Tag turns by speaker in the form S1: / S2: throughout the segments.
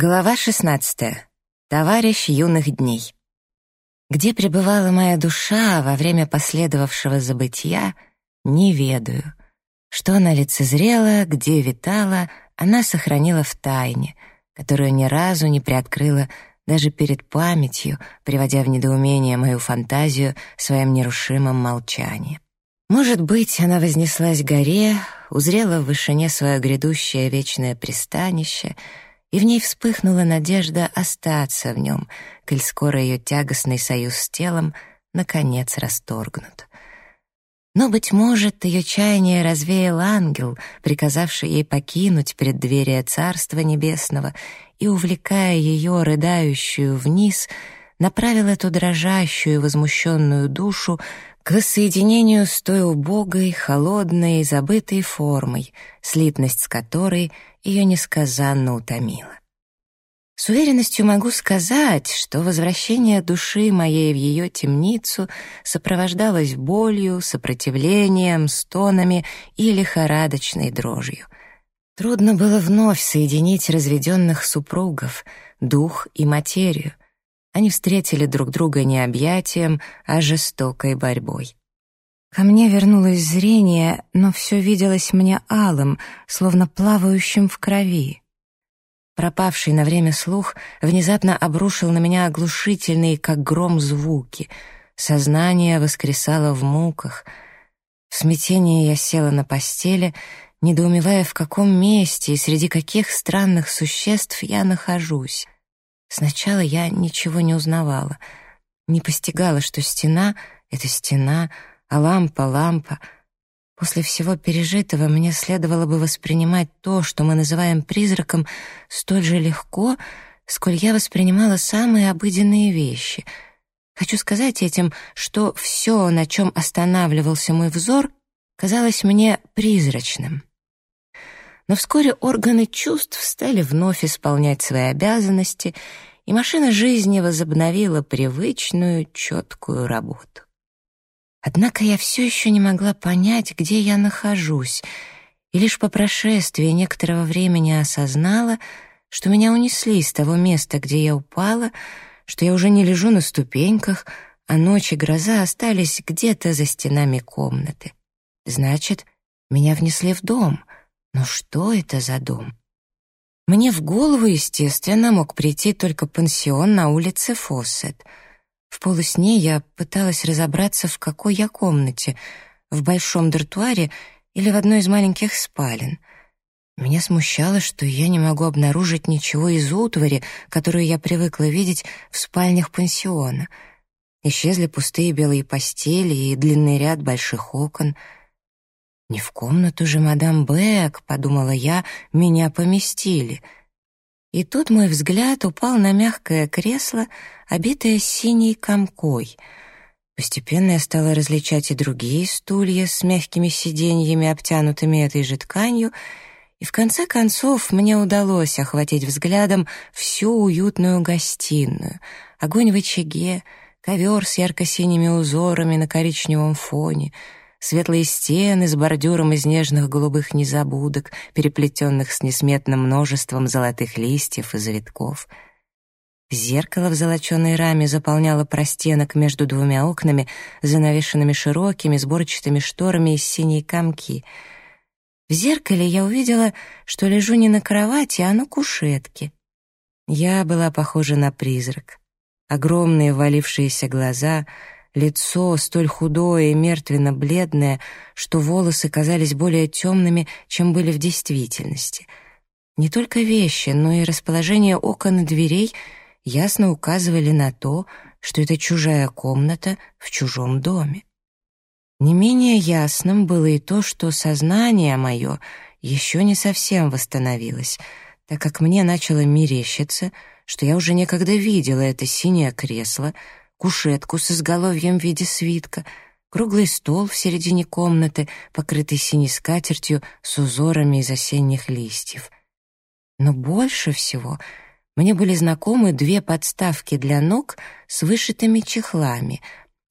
S1: Глава 16. Товарищ юных дней. Где пребывала моя душа во время последовавшего забытия, не ведаю. Что она лицезрела, где витала, она сохранила в тайне, которую ни разу не приоткрыла даже перед памятью, приводя в недоумение мою фантазию своим нерушимым молчанием. Может быть, она вознеслась к горе, узрела в вышине свое грядущее вечное пристанище — и в ней вспыхнула надежда остаться в нем, коль скоро ее тягостный союз с телом наконец расторгнут. Но, быть может, ее чаяние развеял ангел, приказавший ей покинуть преддверие Царства Небесного и, увлекая ее, рыдающую вниз, направил эту дрожащую, возмущенную душу к воссоединению с той убогой, холодной, забытой формой, слитность с которой ее несказанно утомила. С уверенностью могу сказать, что возвращение души моей в ее темницу сопровождалось болью, сопротивлением, стонами и лихорадочной дрожью. Трудно было вновь соединить разведенных супругов, дух и материю. Они встретили друг друга не объятием, а жестокой борьбой. Ко мне вернулось зрение, но все виделось мне алым, словно плавающим в крови. Пропавший на время слух внезапно обрушил на меня оглушительные, как гром, звуки. Сознание воскресало в муках. В смятении я села на постели, недоумевая, в каком месте и среди каких странных существ я нахожусь. Сначала я ничего не узнавала, не постигала, что стена — это стена — а лампа, лампа. После всего пережитого мне следовало бы воспринимать то, что мы называем призраком, столь же легко, сколь я воспринимала самые обыденные вещи. Хочу сказать этим, что все, на чем останавливался мой взор, казалось мне призрачным. Но вскоре органы чувств стали вновь исполнять свои обязанности, и машина жизни возобновила привычную, четкую работу. Однако я все еще не могла понять, где я нахожусь, и лишь по прошествии некоторого времени осознала, что меня унесли из того места, где я упала, что я уже не лежу на ступеньках, а ночь и гроза остались где-то за стенами комнаты. Значит, меня внесли в дом. Но что это за дом? Мне в голову, естественно, мог прийти только пансион на улице Фоссет — в полусне я пыталась разобраться, в какой я комнате, в большом дартуаре или в одной из маленьких спален. Меня смущало, что я не могу обнаружить ничего из утвари, которую я привыкла видеть в спальнях пансиона. Исчезли пустые белые постели и длинный ряд больших окон. «Не в комнату же, мадам Бек», — подумала я, — «меня поместили». И тут мой взгляд упал на мягкое кресло, обитое синей комкой. Постепенно я стала различать и другие стулья с мягкими сиденьями, обтянутыми этой же тканью, и в конце концов мне удалось охватить взглядом всю уютную гостиную, огонь в очаге, ковер с ярко-синими узорами на коричневом фоне — светлые стены с бордюром из нежных голубых незабудок, переплетенных с несметным множеством золотых листьев и завитков. Зеркало в золоченой раме заполняло простенок между двумя окнами, занавешенными широкими сборчатыми шторами из синей камки. В зеркале я увидела, что лежу не на кровати, а на кушетке. Я была похожа на призрак. Огромные валившиеся глаза — лицо столь худое и мертвенно-бледное, что волосы казались более темными, чем были в действительности. Не только вещи, но и расположение окон и дверей ясно указывали на то, что это чужая комната в чужом доме. Не менее ясным было и то, что сознание мое еще не совсем восстановилось, так как мне начало мерещиться, что я уже некогда видела это синее кресло — кушетку с изголовьем в виде свитка, круглый стол в середине комнаты, покрытый синей скатертью с узорами из осенних листьев. Но больше всего мне были знакомы две подставки для ног с вышитыми чехлами,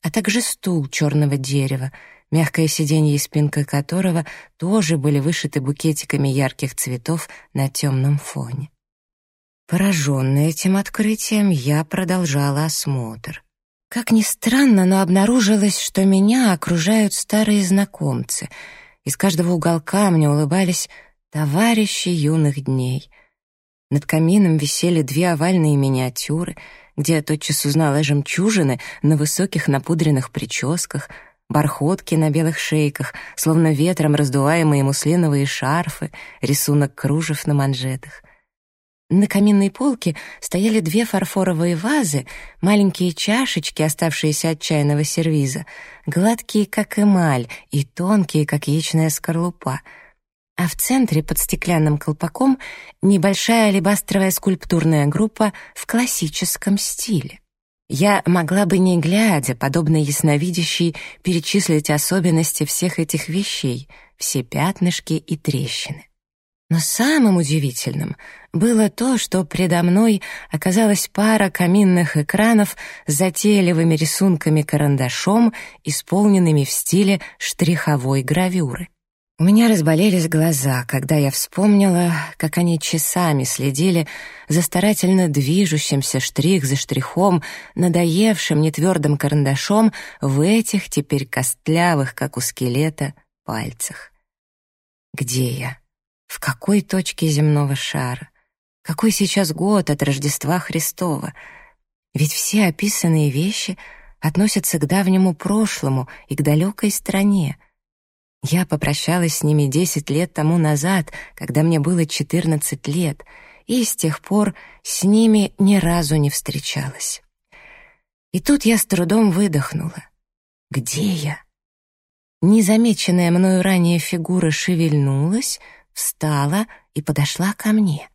S1: а также стул черного дерева, мягкое сиденье и спинка которого тоже были вышиты букетиками ярких цветов на темном фоне. Пораженная этим открытием, я продолжала осмотр. Как ни странно, но обнаружилось, что меня окружают старые знакомцы. Из каждого уголка мне улыбались товарищи юных дней. Над камином висели две овальные миниатюры, где я тотчас узнала жемчужины на высоких напудренных прическах, бархотки на белых шейках, словно ветром раздуваемые муслиновые шарфы, рисунок кружев на манжетах. На каминной полке стояли две фарфоровые вазы, маленькие чашечки, оставшиеся от чайного сервиза, гладкие, как эмаль, и тонкие, как яичная скорлупа. А в центре, под стеклянным колпаком, небольшая алебастровая скульптурная группа в классическом стиле. Я могла бы, не глядя, подобно ясновидящей, перечислить особенности всех этих вещей, все пятнышки и трещины. Но самым удивительным было то, что предо мной оказалась пара каминных экранов с затейливыми рисунками карандашом, исполненными в стиле штриховой гравюры. У меня разболелись глаза, когда я вспомнила, как они часами следили за старательно движущимся штрих за штрихом, надоевшим нетвердым карандашом в этих теперь костлявых, как у скелета, пальцах. Где я? В какой точке земного шара? Какой сейчас год от Рождества Христова? Ведь все описанные вещи относятся к давнему прошлому и к далекой стране. Я попрощалась с ними десять лет тому назад, когда мне было четырнадцать лет, и с тех пор с ними ни разу не встречалась. И тут я с трудом выдохнула. Где я? Незамеченная мною ранее фигура шевельнулась — встала и подошла ко мне.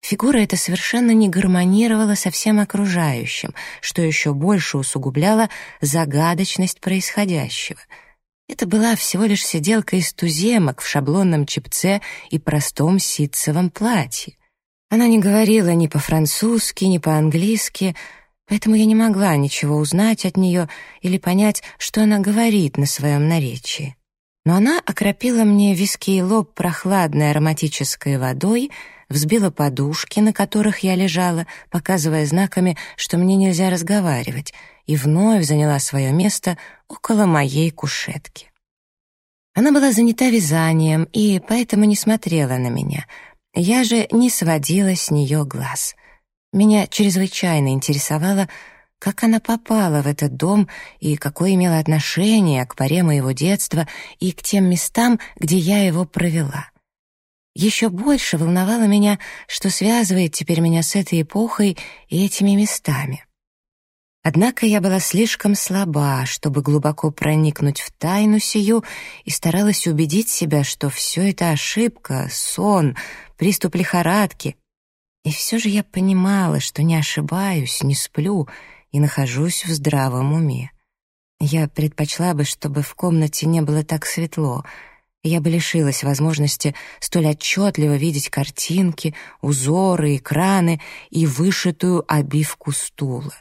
S1: Фигура эта совершенно не гармонировала со всем окружающим, что еще больше усугубляло загадочность происходящего. Это была всего лишь сиделка из туземок в шаблонном чепце и простом ситцевом платье. Она не говорила ни по-французски, ни по-английски, поэтому я не могла ничего узнать от нее или понять, что она говорит на своем наречии но она окропила мне виски и лоб прохладной ароматической водой, взбила подушки, на которых я лежала, показывая знаками, что мне нельзя разговаривать, и вновь заняла свое место около моей кушетки. Она была занята вязанием и поэтому не смотрела на меня. Я же не сводила с нее глаз. Меня чрезвычайно интересовало, как она попала в этот дом и какое имела отношение к паре моего детства и к тем местам, где я его провела. Еще больше волновало меня, что связывает теперь меня с этой эпохой и этими местами. Однако я была слишком слаба, чтобы глубоко проникнуть в тайну сию и старалась убедить себя, что все это ошибка, сон, приступ лихорадки. И все же я понимала, что не ошибаюсь, не сплю — и нахожусь в здравом уме. Я предпочла бы, чтобы в комнате не было так светло. Я бы лишилась возможности столь отчетливо видеть картинки, узоры, экраны и вышитую обивку стула.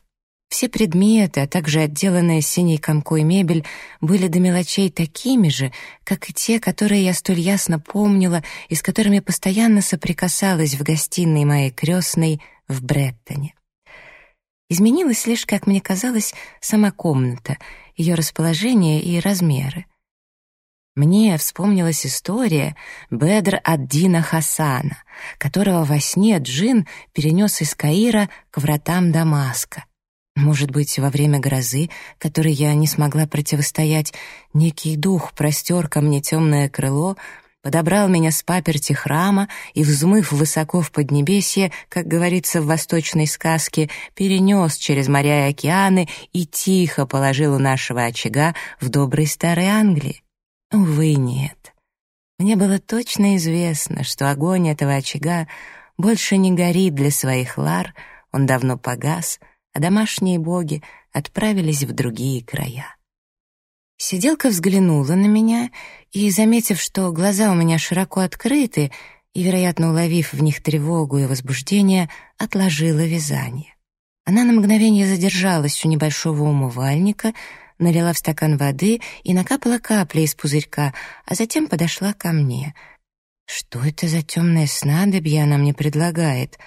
S1: Все предметы, а также отделанная синей комкой мебель были до мелочей такими же, как и те, которые я столь ясно помнила и с которыми постоянно соприкасалась в гостиной моей крестной в Бреттоне. Изменилась лишь, как мне казалось, сама комната, ее расположение и размеры. Мне вспомнилась история Бедр ад-Дина Хасана, которого во сне джин перенес из Каира к вратам Дамаска. Может быть, во время грозы, которой я не смогла противостоять, некий дух простер ко мне темное крыло — подобрал меня с паперти храма и, взмыв высоко в Поднебесье, как говорится в восточной сказке, перенес через моря и океаны и тихо положил у нашего очага в доброй старой Англии. Увы, нет. Мне было точно известно, что огонь этого очага больше не горит для своих лар, он давно погас, а домашние боги отправились в другие края. Сиделка взглянула на меня и, заметив, что глаза у меня широко открыты, и, вероятно, уловив в них тревогу и возбуждение, отложила вязание. Она на мгновение задержалась у небольшого умывальника, налила в стакан воды и накапала капли из пузырька, а затем подошла ко мне. Что это за темное снадобье она мне предлагает?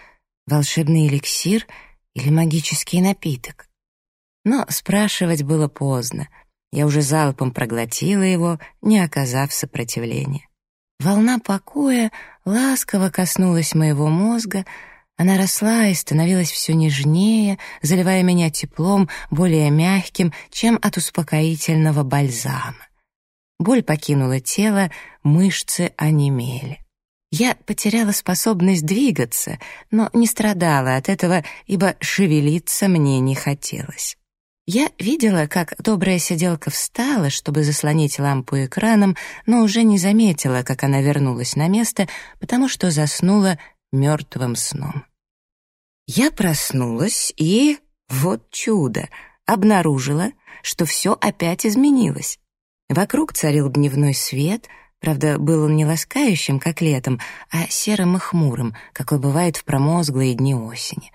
S1: волшебный эликсир или магический напиток. Но спрашивать было поздно. Я уже залпом проглотила его, не оказав сопротивления. Волна покоя ласково коснулась моего мозга, она росла и становилась все нежнее, заливая меня теплом, более мягким, чем от успокоительного бальзама. Боль покинула тело, мышцы онемели. Я потеряла способность двигаться, но не страдала от этого, ибо шевелиться мне не хотелось. Я видела, как добрая сиделка встала, чтобы заслонить лампу экраном, но уже не заметила, как она вернулась на место, потому что заснула мертвым сном. Я проснулась и, вот чудо, обнаружила, что все опять изменилось. Вокруг царил дневной свет, правда, был он не ласкающим, как летом, а серым и хмурым, какой бывает в промозглые дни осени.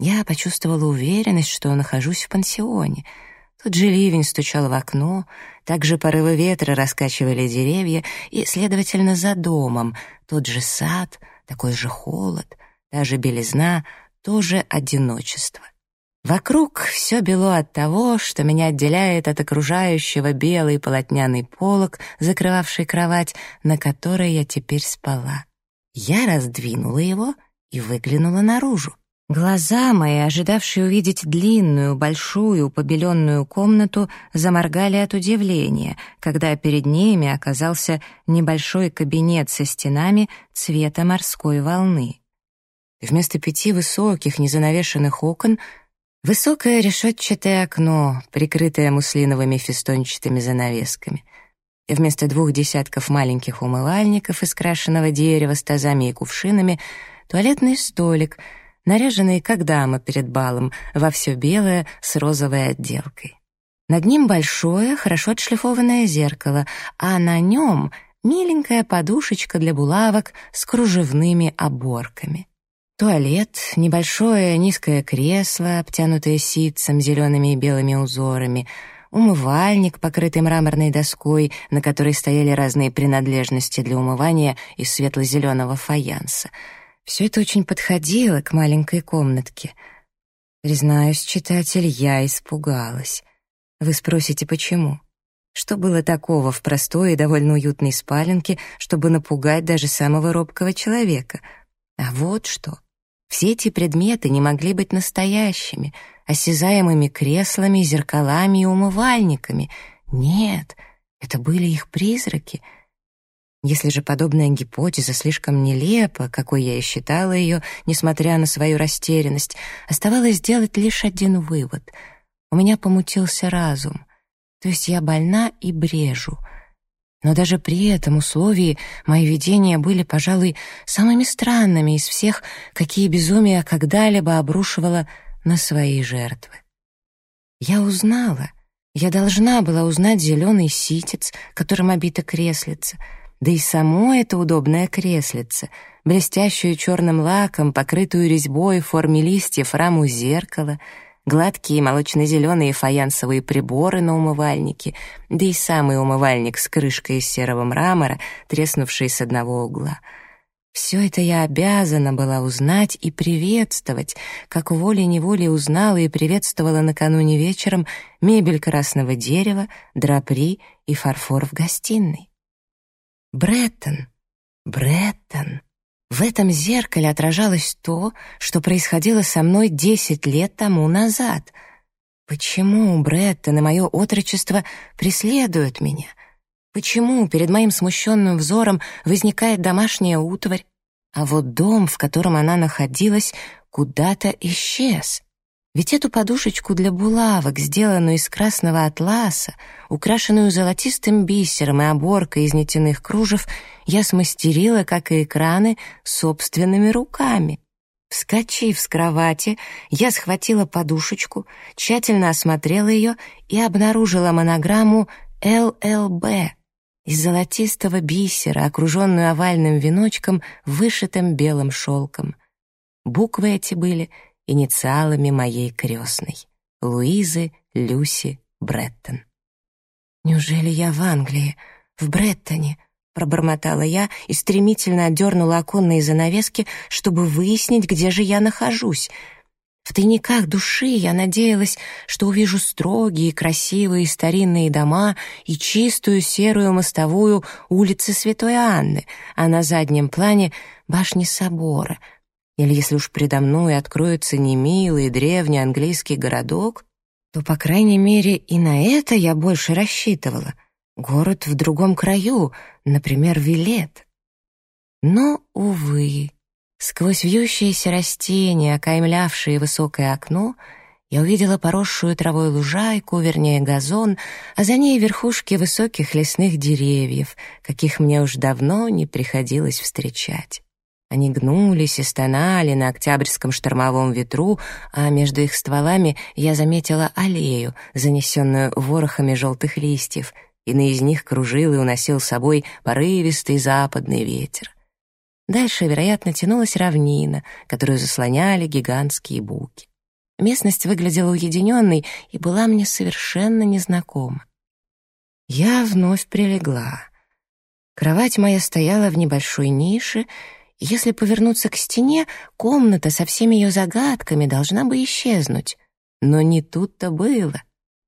S1: Я почувствовала уверенность, что нахожусь в пансионе. Тот же ливень стучал в окно, также порывы ветра раскачивали деревья, и, следовательно, за домом тот же сад, такой же холод, та же белизна, тоже одиночество. Вокруг все бело от того, что меня отделяет от окружающего белый полотняный полог, закрывавший кровать, на которой я теперь спала. Я раздвинула его и выглянула наружу. Глаза мои, ожидавшие увидеть длинную, большую, побеленную комнату, заморгали от удивления, когда перед ними оказался небольшой кабинет со стенами цвета морской волны. Вместо пяти высоких, незанавешенных окон — высокое решетчатое окно, прикрытое муслиновыми фестончатыми занавесками. И вместо двух десятков маленьких умывальников из крашеного дерева с тазами и кувшинами — туалетный столик, наряженный, как дама перед балом, во все белое с розовой отделкой. Над ним большое, хорошо отшлифованное зеркало, а на нем — миленькая подушечка для булавок с кружевными оборками. Туалет, небольшое низкое кресло, обтянутое ситцем, зелеными и белыми узорами, умывальник, покрытый мраморной доской, на которой стояли разные принадлежности для умывания из светло-зеленого фаянса. Все это очень подходило к маленькой комнатке. Признаюсь, читатель, я испугалась. Вы спросите, почему? Что было такого в простой и довольно уютной спаленке, чтобы напугать даже самого робкого человека? А вот что — все эти предметы не могли быть настоящими, осязаемыми креслами, зеркалами и умывальниками. Нет, это были их призраки. Если же подобная гипотеза слишком нелепа, какой я и считала ее, несмотря на свою растерянность, оставалось сделать лишь один вывод. У меня помутился разум. То есть я больна и брежу — но даже при этом условии мои видения были, пожалуй, самыми странными из всех, какие безумия когда-либо обрушивала на свои жертвы. Я узнала, я должна была узнать зеленый ситец, которым обита креслица, да и само это удобное креслице, блестящую черным лаком, покрытую резьбой в форме листьев раму зеркала — гладкие молочно-зеленые фаянсовые приборы на умывальнике, да и самый умывальник с крышкой из серого мрамора, треснувший с одного угла. Все это я обязана была узнать и приветствовать, как волей-неволей узнала и приветствовала накануне вечером мебель красного дерева, драпри и фарфор в гостиной. Бреттон, Бреттон. В этом зеркале отражалось то, что происходило со мной десять лет тому назад. Почему Бреттон и мое отрочество преследуют меня? Почему перед моим смущенным взором возникает домашняя утварь, а вот дом, в котором она находилась, куда-то исчез? Ведь эту подушечку для булавок, сделанную из красного атласа, украшенную золотистым бисером и оборкой из нитяных кружев, я смастерила, как и экраны, собственными руками. Вскочив с кровати, я схватила подушечку, тщательно осмотрела ее и обнаружила монограмму «ЛЛБ» из золотистого бисера, окруженную овальным веночком, вышитым белым шелком. Буквы эти были — инициалами моей крестной — Луизы Люси Бреттон. «Неужели я в Англии, в Бреттоне?» — пробормотала я и стремительно отдернула оконные занавески, чтобы выяснить, где же я нахожусь. В тайниках души я надеялась, что увижу строгие, красивые старинные дома и чистую серую мостовую улицы Святой Анны, а на заднем плане — башни собора. Или если уж предо мной откроется немилый древний английский городок, то, по крайней мере, и на это я больше рассчитывала. Город в другом краю, например, Вилет. Но, увы, сквозь вьющиеся растения, окаймлявшие высокое окно, я увидела поросшую травой лужайку, вернее, газон, а за ней верхушки высоких лесных деревьев, каких мне уж давно не приходилось встречать. Они гнулись и стонали на октябрьском штормовом ветру, а между их стволами я заметила аллею, занесенную ворохами желтых листьев, и на из них кружил и уносил с собой порывистый западный ветер. Дальше, вероятно, тянулась равнина, которую заслоняли гигантские буки. Местность выглядела уединенной и была мне совершенно незнакома. Я вновь прилегла. Кровать моя стояла в небольшой нише — если повернуться к стене, комната со всеми ее загадками должна бы исчезнуть. Но не тут-то было.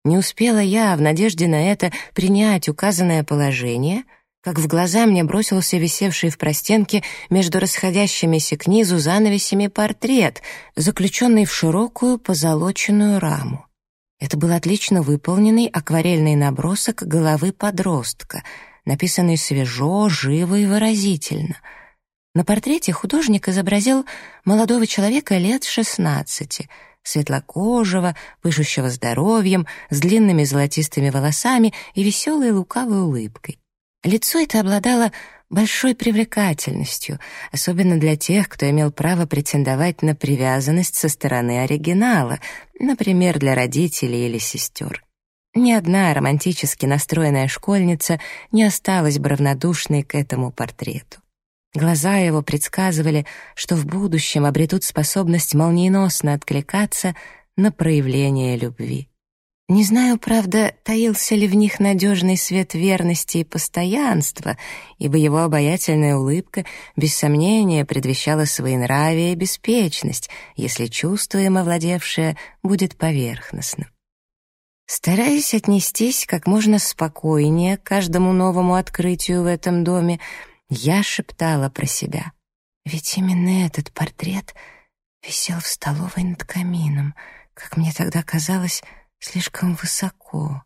S1: Не успела я, в надежде на это, принять указанное положение, как в глаза мне бросился висевший в простенке между расходящимися к низу занавесями портрет, заключенный в широкую позолоченную раму. Это был отлично выполненный акварельный набросок головы подростка, написанный свежо, живо и выразительно — на портрете художник изобразил молодого человека лет шестнадцати, светлокожего, пышущего здоровьем, с длинными золотистыми волосами и веселой лукавой улыбкой. Лицо это обладало большой привлекательностью, особенно для тех, кто имел право претендовать на привязанность со стороны оригинала, например, для родителей или сестер. Ни одна романтически настроенная школьница не осталась бы равнодушной к этому портрету. Глаза его предсказывали, что в будущем обретут способность молниеносно откликаться на проявление любви. Не знаю, правда, таился ли в них надежный свет верности и постоянства, ибо его обаятельная улыбка без сомнения предвещала своенравие и беспечность, если чувство им овладевшее будет поверхностным. Стараясь отнестись как можно спокойнее к каждому новому открытию в этом доме, я шептала про себя. Ведь именно этот портрет висел в столовой над камином, как мне тогда казалось, слишком высоко.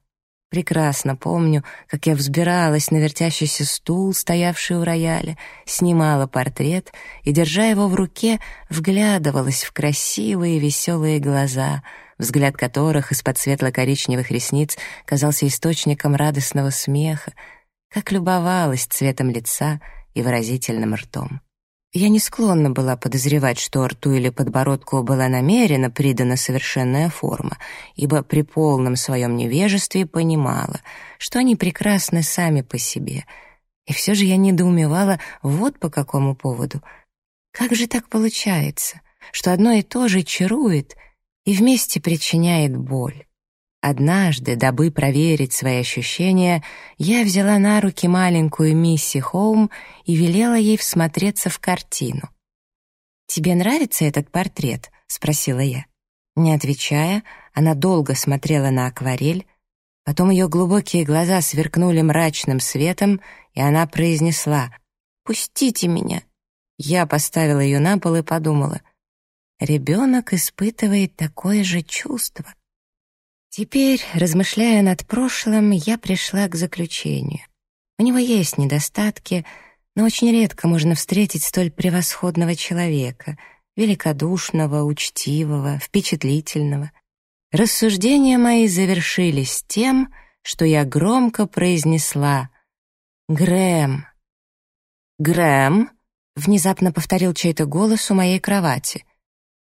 S1: Прекрасно помню, как я взбиралась на вертящийся стул, стоявший у рояля, снимала портрет и, держа его в руке, вглядывалась в красивые веселые глаза, взгляд которых из-под светло-коричневых ресниц казался источником радостного смеха, как любовалась цветом лица и выразительным ртом. Я не склонна была подозревать, что рту или подбородку была намеренно придана совершенная форма, ибо при полном своем невежестве понимала, что они прекрасны сами по себе. И все же я недоумевала вот по какому поводу. Как же так получается, что одно и то же чарует и вместе причиняет боль? Однажды, дабы проверить свои ощущения, я взяла на руки маленькую Мисси Хоум и велела ей всмотреться в картину. «Тебе нравится этот портрет?» — спросила я. Не отвечая, она долго смотрела на акварель, потом ее глубокие глаза сверкнули мрачным светом, и она произнесла «Пустите меня». Я поставила ее на пол и подумала, ребенок испытывает такое же чувство. Теперь, размышляя над прошлым, я пришла к заключению. У него есть недостатки, но очень редко можно встретить столь превосходного человека, великодушного, учтивого, впечатлительного. Рассуждения мои завершились тем, что я громко произнесла «Грэм». «Грэм?» — внезапно повторил чей-то голос у моей кровати.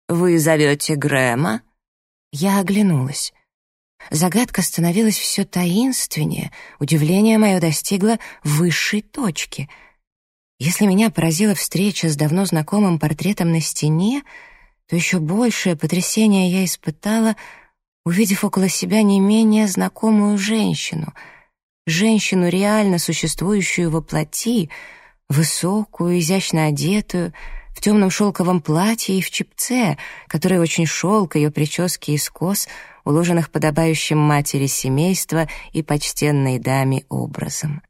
S1: «Вы зовете Грэма?» Я оглянулась. Загадка становилась все таинственнее, удивление мое достигло высшей точки. Если меня поразила встреча с давно знакомым портретом на стене, то еще большее потрясение я испытала, увидев около себя не менее знакомую женщину. женщину, реально существующую во плоти, высокую, изящно одетую, в темном шелковом платье и в чепце, который очень шел к ее прическе из кос, уложенных подобающим матери семейства и почтенной даме образом.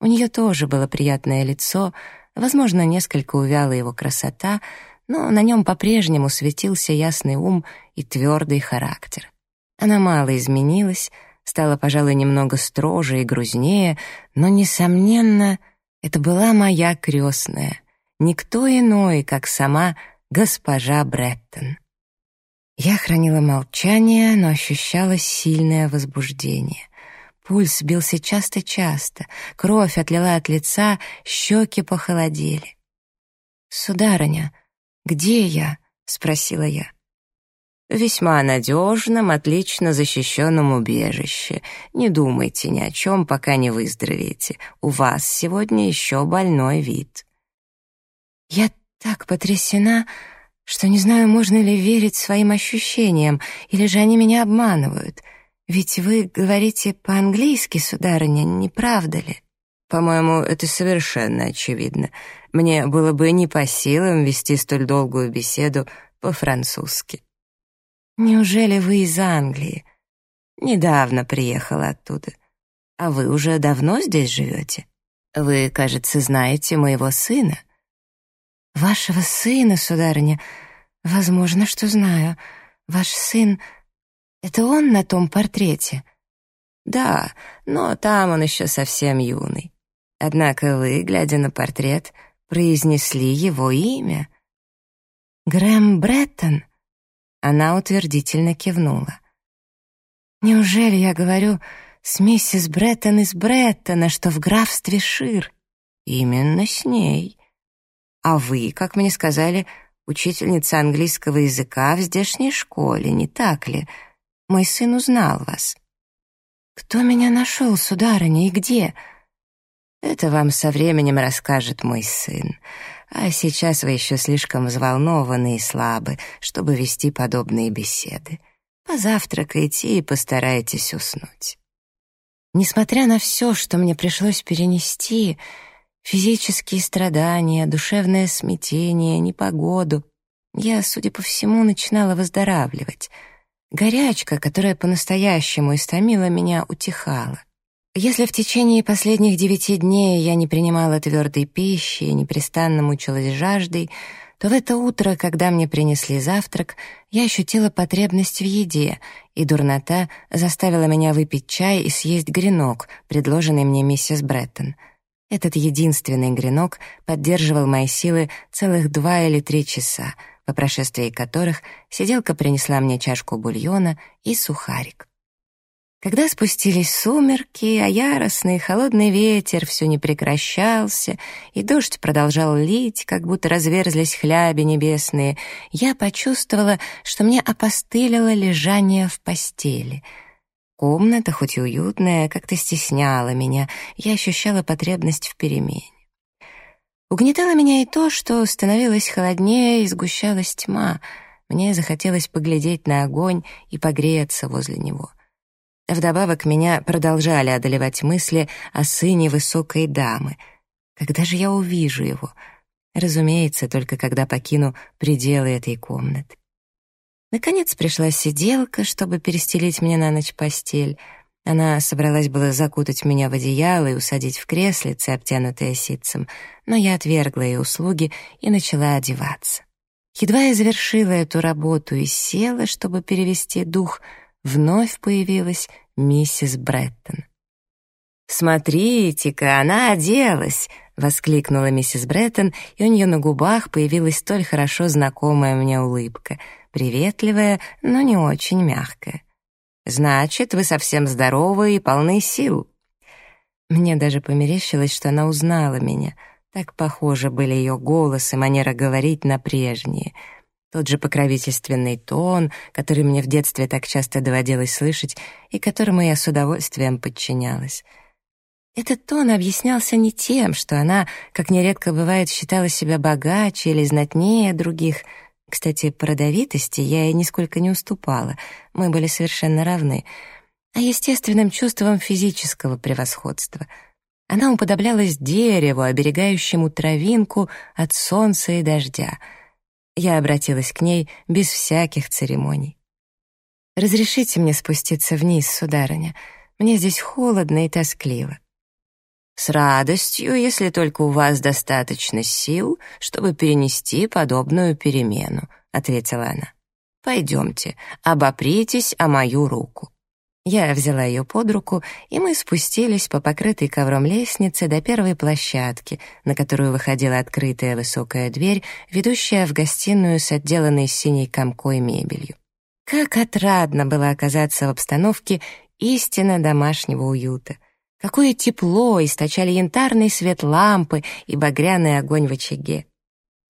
S1: У нее тоже было приятное лицо, возможно, несколько увяла его красота, но на нем по-прежнему светился ясный ум и твердый характер. Она мало изменилась, стала, пожалуй, немного строже и грузнее, но, несомненно, это была моя крестная, никто иной, как сама госпожа Бреттон. Я хранила молчание, но ощущала сильное возбуждение. Пульс бился часто-часто, кровь отлила от лица, щеки похолодели. «Сударыня, где я?» — спросила я. «В весьма надежном, отлично защищенном убежище. Не думайте ни о чем, пока не выздоровеете. У вас сегодня еще больной вид». Я так потрясена, что не знаю, можно ли верить своим ощущениям, или же они меня обманывают. Ведь вы говорите по-английски, сударыня, не правда ли? По-моему, это совершенно очевидно. Мне было бы не по силам вести столь долгую беседу по-французски. Неужели вы из Англии? Недавно приехала оттуда. А вы уже давно здесь живете? Вы, кажется, знаете моего сына. «Вашего сына, сударыня? Возможно, что знаю. Ваш сын... Это он на том портрете?» «Да, но там он еще совсем юный. Однако вы, глядя на портрет, произнесли его имя». «Грэм Бреттон?» Она утвердительно кивнула. «Неужели я говорю с миссис Бреттон из Бреттона, что в графстве Шир?» «Именно с ней. А вы, как мне сказали, учительница английского языка в здешней школе, не так ли? Мой сын узнал вас». «Кто меня нашел, сударыня, и где?» «Это вам со временем расскажет мой сын. А сейчас вы еще слишком взволнованы и слабы, чтобы вести подобные беседы. Позавтракайте и постарайтесь уснуть». Несмотря на все, что мне пришлось перенести, Физические страдания, душевное смятение, непогоду. Я, судя по всему, начинала выздоравливать. Горячка, которая по-настоящему истомила меня, утихала. Если в течение последних девяти дней я не принимала твердой пищи и непрестанно мучилась жаждой, то в это утро, когда мне принесли завтрак, я ощутила потребность в еде, и дурнота заставила меня выпить чай и съесть гренок, предложенный мне миссис Бреттон — этот единственный гренок поддерживал мои силы целых два или три часа, по прошествии которых сиделка принесла мне чашку бульона и сухарик. Когда спустились сумерки, а яростный холодный ветер все не прекращался, и дождь продолжал лить, как будто разверзлись хляби небесные, я почувствовала, что мне опостылило лежание в постели — Комната, хоть и уютная, как-то стесняла меня, я ощущала потребность в перемене. Угнетало меня и то, что становилось холоднее и сгущалась тьма. Мне захотелось поглядеть на огонь и погреться возле него. Вдобавок меня продолжали одолевать мысли о сыне высокой дамы. Когда же я увижу его? Разумеется, только когда покину пределы этой комнаты. Наконец пришла сиделка, чтобы перестелить мне на ночь постель. Она собралась было закутать меня в одеяло и усадить в креслице, обтянутое ситцем, но я отвергла ее услуги и начала одеваться. Едва я завершила эту работу и села, чтобы перевести дух, вновь появилась миссис Бреттон. «Смотрите-ка, она оделась!» — воскликнула миссис Бреттон, и у нее на губах появилась столь хорошо знакомая мне улыбка — приветливая, но не очень мягкая. «Значит, вы совсем здоровы и полны сил». Мне даже померещилось, что она узнала меня. Так похожи были ее голос и манера говорить на прежние. Тот же покровительственный тон, который мне в детстве так часто доводилось слышать и которому я с удовольствием подчинялась. Этот тон объяснялся не тем, что она, как нередко бывает, считала себя богаче или знатнее других — кстати, по я ей нисколько не уступала, мы были совершенно равны. а естественным чувством физического превосходства. Она уподоблялась дереву, оберегающему травинку от солнца и дождя. Я обратилась к ней без всяких церемоний. «Разрешите мне спуститься вниз, сударыня. Мне здесь холодно и тоскливо».
S2: «С радостью, если только у вас достаточно сил, чтобы перенести подобную перемену», — ответила она. «Пойдемте, обопритесь о мою руку».
S1: Я взяла ее под руку, и мы спустились по покрытой ковром лестнице до первой площадки, на которую выходила открытая высокая дверь, ведущая в гостиную с отделанной синей комкой мебелью. Как отрадно было оказаться в обстановке истинно домашнего уюта — Какое тепло источали янтарный свет лампы и багряный огонь в очаге.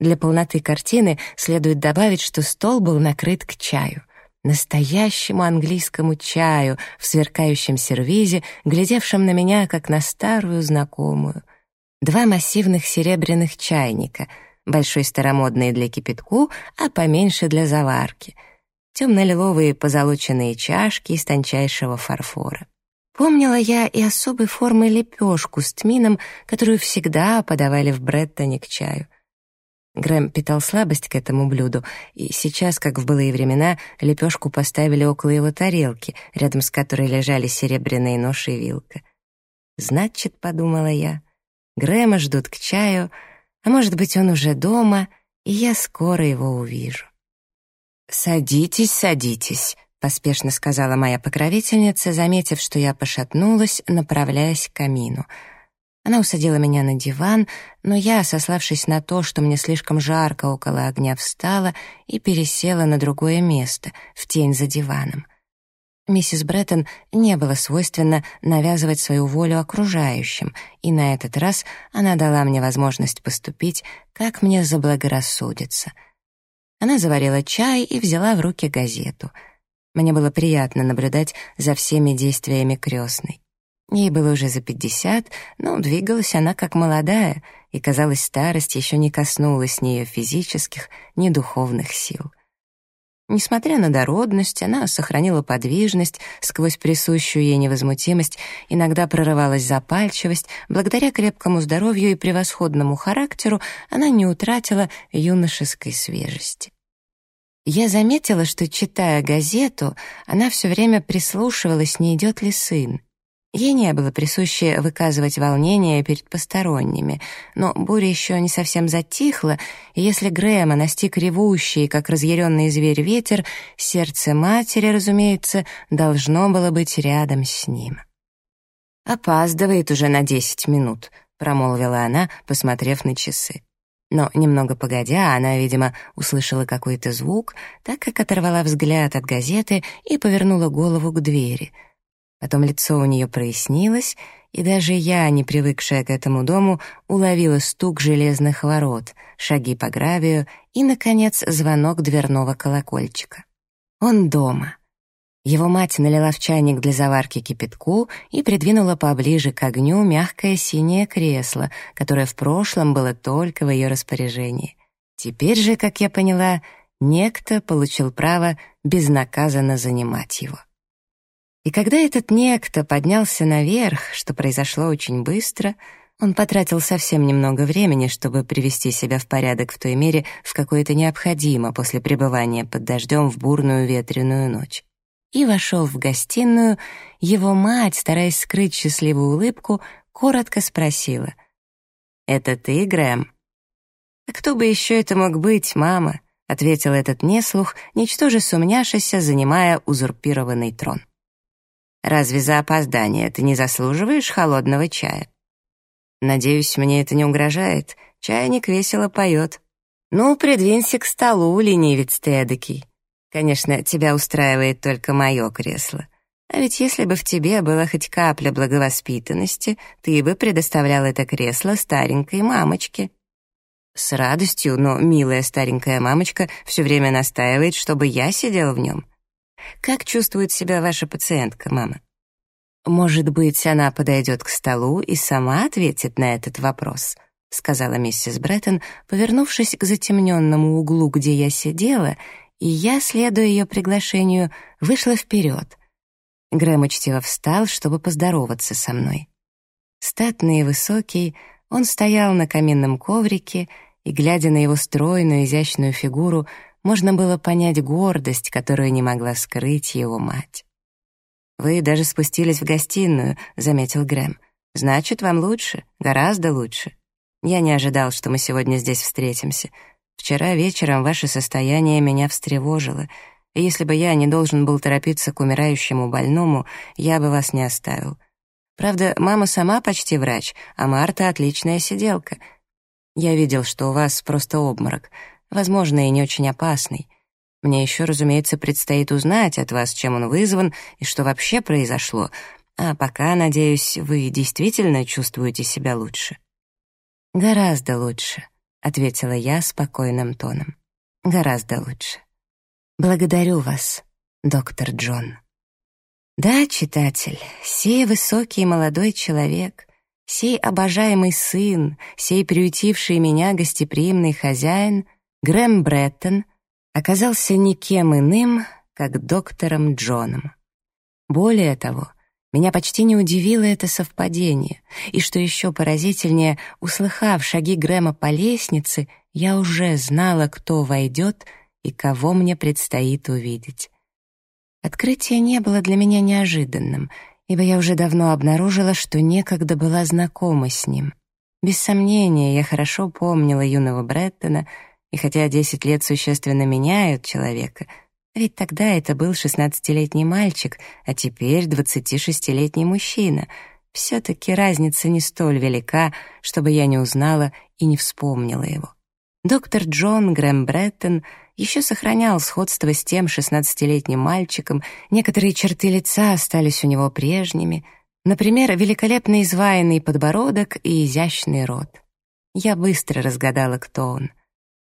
S1: Для полноты картины следует добавить, что стол был накрыт к чаю. Настоящему английскому чаю в сверкающем сервизе, глядевшем на меня, как на старую знакомую. Два массивных серебряных чайника, большой старомодный для кипятку, а поменьше для заварки. Темно-лиловые позолоченные чашки из тончайшего фарфора. Помнила я и особой формы лепешку с тмином, которую всегда подавали в Бреттоне к чаю. Грэм питал слабость к этому блюду, и сейчас, как в былые времена, лепешку поставили около его тарелки, рядом с которой лежали серебряные нож и вилка. «Значит, — подумала я, — Грэма ждут к чаю, а может быть, он уже дома, и я скоро его увижу».
S2: «Садитесь, садитесь», —
S1: поспешно сказала моя покровительница, заметив, что я пошатнулась, направляясь к камину. Она усадила меня на диван, но я, сославшись на то, что мне слишком жарко около огня, встала и пересела на другое место, в тень за диваном. Миссис Бреттон не было свойственно навязывать свою волю окружающим, и на этот раз она дала мне возможность поступить, как мне заблагорассудится. Она заварила чай и взяла в руки газету — мне было приятно наблюдать за всеми действиями крестной. Ей было уже за пятьдесят, но двигалась она как молодая, и, казалось, старость еще не коснулась ни ее физических, ни духовных сил. Несмотря на дородность, она сохранила подвижность, сквозь присущую ей невозмутимость иногда прорывалась запальчивость, благодаря крепкому здоровью и превосходному характеру она не утратила юношеской свежести. Я заметила, что, читая газету, она все время прислушивалась, не идет ли сын. Ей не было присуще выказывать волнение перед посторонними, но буря еще не совсем затихла, и если Грэма настиг ревущий, как разъяренный зверь ветер, сердце матери, разумеется, должно было быть рядом с ним. «Опаздывает уже на десять минут», — промолвила она, посмотрев на часы. Но немного погодя, она, видимо, услышала какой-то звук, так как оторвала взгляд от газеты и повернула голову к двери. Потом лицо у нее прояснилось, и даже я, не привыкшая к этому дому, уловила стук железных ворот, шаги по гравию и, наконец, звонок дверного колокольчика. Он дома. Его мать налила в чайник для заварки кипятку и придвинула поближе к огню мягкое синее кресло, которое в прошлом было только в ее распоряжении. Теперь же, как я поняла, некто получил право безнаказанно занимать его. И когда этот некто поднялся наверх, что произошло очень быстро, он потратил совсем немного времени, чтобы привести себя в порядок в той мере, в какой это необходимо после пребывания под дождем в бурную ветреную ночь и вошел в гостиную, его мать, стараясь скрыть счастливую улыбку, коротко спросила. «Это ты, Грэм?» «А кто бы еще это мог быть, мама?» — ответил этот неслух, ничтоже сумняшися, занимая узурпированный трон. «Разве за опоздание ты не заслуживаешь холодного чая?» «Надеюсь, мне это не угрожает. Чайник весело поет». «Ну, придвинься к столу, ленивец ты эдакий. Конечно, тебя устраивает только мое кресло. А ведь если бы в тебе была хоть капля благовоспитанности, ты бы предоставлял это кресло старенькой мамочке. С радостью, но милая старенькая мамочка все время настаивает, чтобы я сидел в нем. Как чувствует себя ваша пациентка, мама? Может быть, она подойдет к столу и сама ответит на этот вопрос, сказала миссис Бреттон, повернувшись к затемненному углу, где я сидела, и я, следуя ее приглашению, вышла вперед. Грэм учтиво встал, чтобы поздороваться со мной. Статный и высокий, он стоял на каминном коврике, и, глядя на его стройную, изящную фигуру, можно было понять гордость, которую не могла скрыть его мать. «Вы даже спустились в гостиную», — заметил Грэм. «Значит, вам лучше, гораздо лучше. Я не ожидал, что мы сегодня здесь встретимся. Вчера вечером ваше состояние меня встревожило, и если бы я не должен был торопиться к умирающему больному, я бы вас не оставил. Правда, мама сама почти врач, а Марта — отличная сиделка. Я видел, что у вас просто обморок, возможно, и не очень опасный». Мне еще, разумеется, предстоит узнать от вас, чем он вызван и что вообще произошло. А пока, надеюсь, вы действительно чувствуете себя лучше». «Гораздо лучше», — ответила я спокойным тоном. «Гораздо лучше. Благодарю вас, доктор Джон». Да, читатель, сей высокий молодой человек, сей обожаемый сын, сей приютивший меня гостеприимный хозяин, Грэм Бреттон — оказался никем иным, как доктором Джоном. Более того, меня почти не удивило это совпадение, и что еще поразительнее, услыхав шаги Грэма по лестнице, я уже знала, кто войдет и кого мне предстоит увидеть. Открытие не было для меня неожиданным, ибо я уже давно обнаружила, что некогда была знакома с ним. Без сомнения, я хорошо помнила юного Бреттона — и хотя 10 лет существенно меняют человека, ведь тогда это был 16-летний мальчик, а теперь 26-летний мужчина, все-таки разница не столь велика, чтобы я не узнала и не вспомнила его. Доктор Джон Грэм Бреттон еще сохранял сходство с тем 16-летним мальчиком, некоторые черты лица остались у него прежними, например, великолепно изваянный подбородок и изящный рот. Я быстро разгадала, кто он.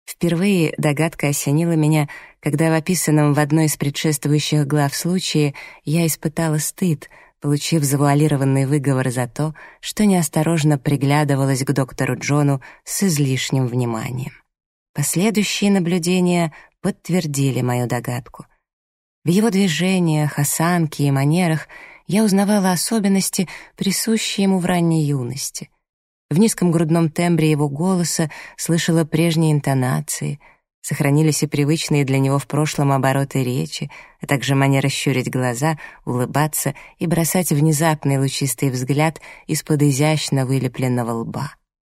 S1: Впервые догадка осенила меня, когда в описанном в одной из предшествующих глав случае я испытала стыд, получив завуалированный выговор за то, что неосторожно приглядывалась к доктору Джону с излишним вниманием. Последующие наблюдения подтвердили мою догадку. В его движениях, осанке и манерах я узнавала особенности, присущие ему в ранней юности. В низком грудном тембре его голоса слышала прежние интонации, сохранились и привычные для него в прошлом обороты речи, а также манера щурить глаза, улыбаться и бросать внезапный лучистый взгляд из-под изящно вылепленного лба.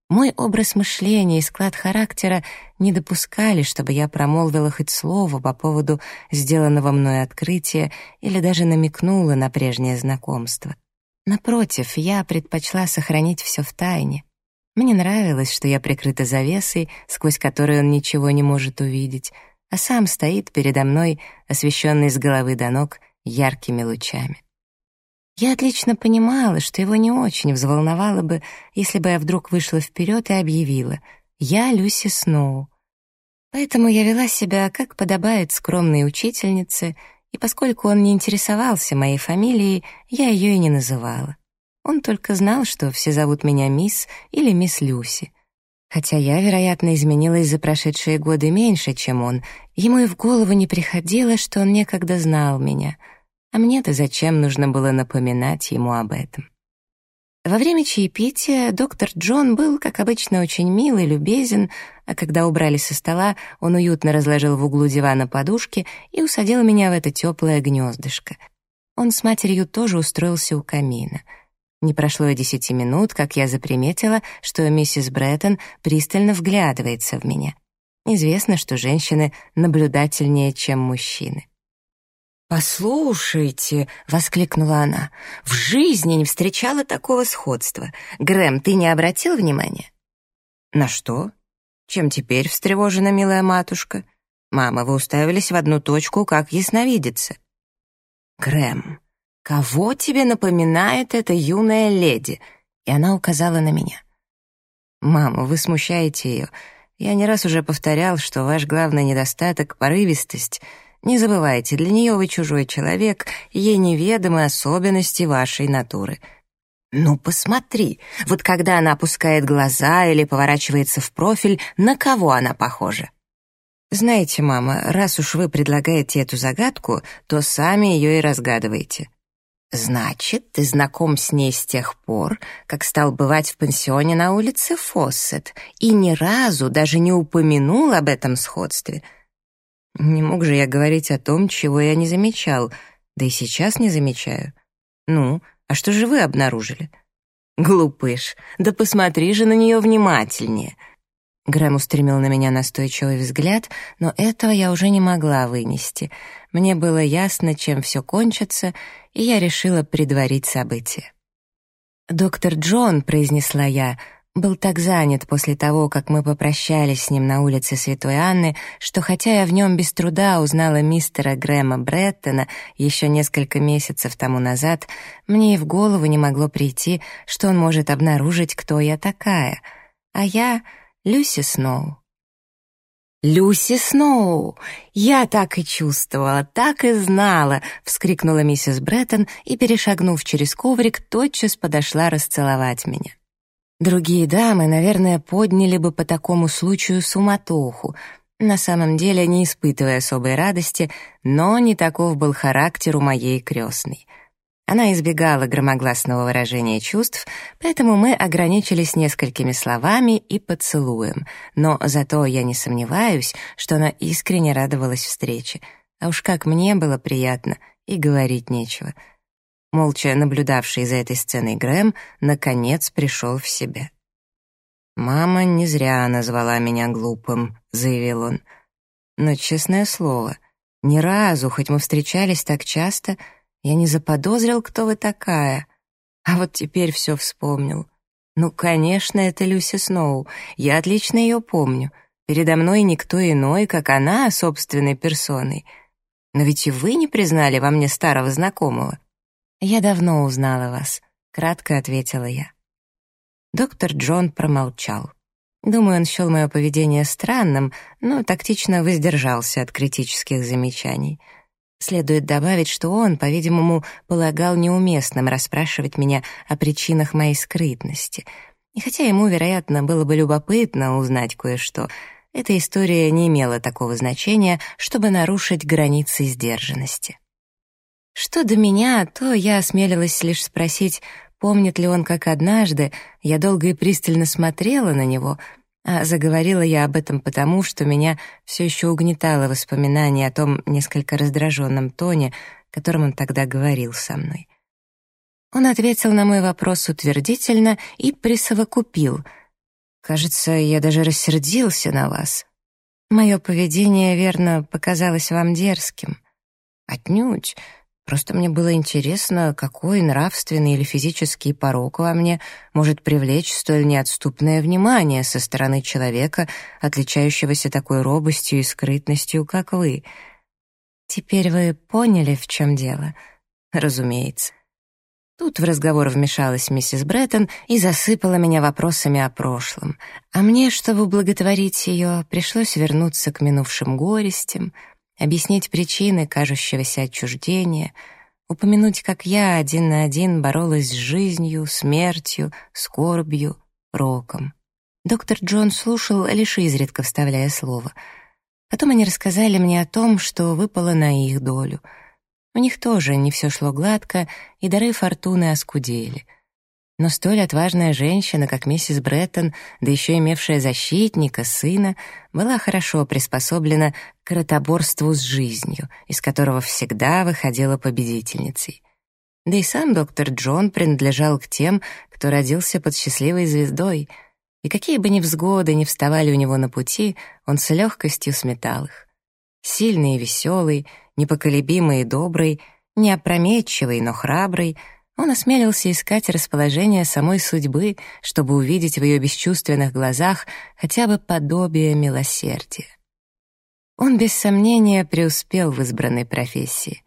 S1: Мой образ мышления и склад характера не допускали, чтобы я промолвила хоть слово по поводу сделанного мной открытия или даже намекнула на прежнее знакомство. Напротив, я предпочла сохранить все в тайне. Мне нравилось, что я прикрыта завесой, сквозь которую он ничего не может увидеть, а сам стоит передо мной, освещенный с головы до ног яркими лучами. Я отлично понимала, что его не очень взволновало бы, если бы я вдруг вышла вперед и объявила «Я Люси Сноу». Поэтому я вела себя, как подобает скромной учительнице — и поскольку он не интересовался моей фамилией, я ее и не называла. Он только знал, что все зовут меня мисс или мисс Люси. Хотя я, вероятно, изменилась за прошедшие годы меньше, чем он, ему и в голову не приходило, что он некогда знал меня. А мне-то зачем нужно было напоминать ему об этом? Во время чаепития доктор Джон был, как обычно, очень милый, любезен, а когда убрали со стола, он уютно разложил в углу дивана подушки и усадил меня в это теплое гнездышко. Он с матерью тоже устроился у камина. Не прошло и десяти минут, как я заприметила, что миссис Бреттон пристально вглядывается в меня. Известно, что женщины наблюдательнее, чем мужчины. «Послушайте», — воскликнула она, — «в жизни не встречала такого сходства. Грэм, ты не обратил внимания?» «На что? Чем теперь встревожена милая матушка? Мама, вы уставились в одну точку, как ясновидица». «Грэм, кого тебе напоминает эта юная леди?» И она указала на меня. «Мама, вы смущаете ее. Я не раз уже повторял, что ваш главный недостаток — порывистость — не забывайте, для нее вы чужой человек, ей неведомы особенности вашей натуры. Ну, посмотри, вот когда она опускает глаза или поворачивается в профиль, на кого она похожа? Знаете, мама, раз уж вы предлагаете эту загадку, то сами ее и разгадываете. «Значит, ты знаком с ней с тех пор, как стал бывать в пансионе на улице Фоссет, и ни разу даже не упомянул об этом сходстве». Не мог же я говорить о том, чего я не замечал, да и сейчас не замечаю. Ну, а что же вы обнаружили? Глупыш, да посмотри же на нее внимательнее. Грэм устремил на меня настойчивый взгляд, но этого я уже не могла вынести. Мне было ясно, чем все кончится, и я решила предварить события. «Доктор Джон», — произнесла я, — был так занят после того, как мы попрощались с ним на улице Святой Анны, что хотя я в нем без труда узнала мистера Грэма Бреттона еще несколько месяцев тому назад, мне и в голову не могло прийти, что он может обнаружить, кто я такая. А я Люси Сноу. «Люси Сноу! Я так и чувствовала, так и знала!» — вскрикнула миссис Бреттон и, перешагнув через коврик, тотчас подошла расцеловать меня. Другие дамы, наверное, подняли бы по такому случаю суматоху, на самом деле не испытывая особой радости, но не таков был характер у моей крестной — она избегала громогласного выражения чувств, поэтому мы ограничились несколькими словами и поцелуем, но зато я не сомневаюсь, что она искренне радовалась встрече. А уж как мне было приятно, и говорить нечего. Молча наблюдавший за этой сценой Грэм наконец пришел в себя. «Мама не зря назвала меня глупым», — заявил он. «Но, честное слово, ни разу, хоть мы встречались так часто, — я не заподозрил, кто вы такая. А вот теперь все вспомнил. Ну, конечно, это Люси Сноу. Я отлично ее помню. Передо мной никто иной, как она, собственной персоной. Но ведь и вы не признали во мне старого знакомого. Я давно узнала вас, кратко ответила я. Доктор Джон промолчал. Думаю, он счел мое поведение странным, но тактично воздержался от критических замечаний — Следует добавить, что он, по-видимому, полагал неуместным расспрашивать меня о причинах моей скрытности. И хотя ему, вероятно, было бы любопытно узнать кое-что, эта история не имела такого значения, чтобы нарушить границы сдержанности. Что до меня, то я осмелилась лишь спросить, помнит ли он, как однажды я долго и пристально смотрела на него — а заговорила я об этом потому, что меня все еще угнетало воспоминание о том несколько раздраженном тоне, которым он тогда говорил со мной. Он ответил на мой вопрос утвердительно и присовокупил. «Кажется, я даже рассердился на вас. Мое поведение, верно, показалось вам дерзким. Отнюдь. Просто мне было интересно, какой нравственный или физический порог во мне может привлечь столь неотступное внимание со стороны человека, отличающегося такой робостью и скрытностью, как вы. Теперь вы поняли, в чем дело? Разумеется. Тут в разговор вмешалась миссис Бреттон и засыпала меня вопросами о прошлом. А мне, чтобы благотворить ее, пришлось вернуться к минувшим горестям — объяснить причины кажущегося отчуждения, упомянуть, как я один на один боролась с жизнью, смертью, скорбью, роком. Доктор Джон слушал, лишь изредка вставляя слово. Потом они рассказали мне о том, что выпало на их долю. У них тоже не все шло гладко, и дары фортуны оскудели — но столь отважная женщина, как миссис Бреттон, да еще имевшая защитника, сына, была хорошо приспособлена к ротоборству с жизнью, из которого всегда выходила победительницей. Да и сам доктор Джон принадлежал к тем, кто родился под счастливой звездой, и какие бы невзгоды ни вставали у него на пути, он с легкостью сметал их. Сильный и веселый, непоколебимый и добрый, неопрометчивый, но храбрый — он осмелился искать расположение самой судьбы, чтобы увидеть в ее бесчувственных глазах хотя бы подобие милосердия. Он без сомнения преуспел в избранной профессии.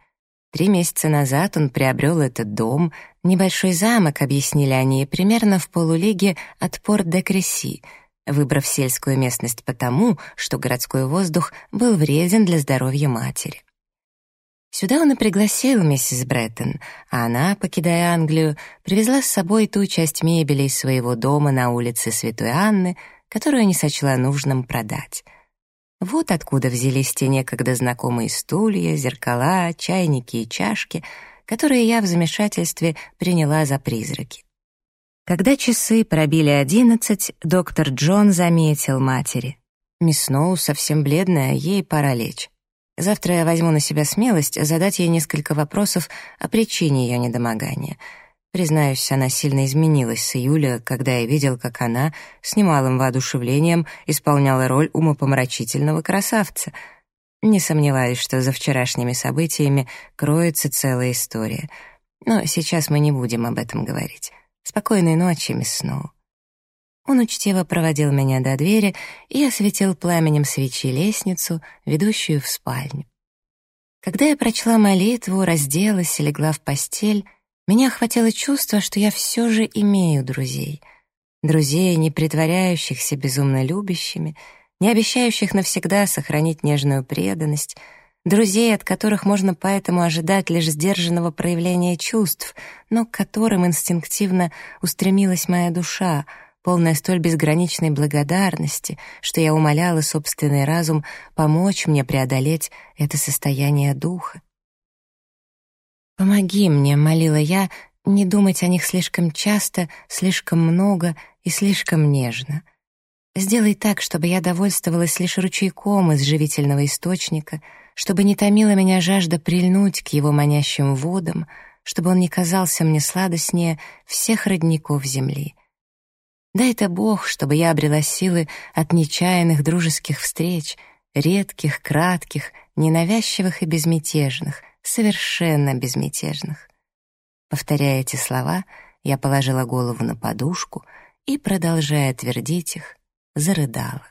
S1: Три месяца назад он приобрел этот дом, небольшой замок, объяснили они, примерно в полулиге от Порт-де-Креси, выбрав сельскую местность потому, что городской воздух был вреден для здоровья матери. Сюда он и пригласил миссис Бреттон, а она, покидая Англию, привезла с собой ту часть мебели из своего дома на улице Святой Анны, которую не сочла нужным продать. Вот откуда взялись те некогда знакомые стулья, зеркала, чайники и чашки, которые я в замешательстве приняла за призраки. Когда часы пробили одиннадцать, доктор Джон заметил матери. «Мисс Сноу совсем бледная, ей пора лечь. Завтра я возьму на себя смелость задать ей несколько вопросов о причине ее недомогания. Признаюсь, она сильно изменилась с июля, когда я видел, как она с немалым воодушевлением исполняла роль умопомрачительного красавца. Не сомневаюсь, что за вчерашними событиями кроется целая история. Но сейчас мы не будем об этом говорить. Спокойной ночи, мисс Сноу. Он учтиво проводил меня до двери и осветил пламенем свечи лестницу, ведущую в спальню. Когда я прочла молитву, разделась и легла в постель, меня охватило чувство, что я все же имею друзей. Друзей, не притворяющихся безумно любящими, не обещающих навсегда сохранить нежную преданность, друзей, от которых можно поэтому ожидать лишь сдержанного проявления чувств, но к которым инстинктивно устремилась моя душа — полная столь безграничной благодарности, что я умоляла собственный разум помочь мне преодолеть это состояние духа. «Помоги мне», — молила я, — «не думать о них слишком часто, слишком много и слишком нежно. Сделай так, чтобы я довольствовалась лишь ручейком из живительного источника, чтобы не томила меня жажда прильнуть к его манящим водам, чтобы он не казался мне сладостнее всех родников земли. Дай-то Бог, чтобы я обрела силы от нечаянных дружеских встреч, редких, кратких, ненавязчивых и безмятежных, совершенно безмятежных. Повторяя эти слова, я положила голову на подушку и, продолжая твердить их, зарыдала.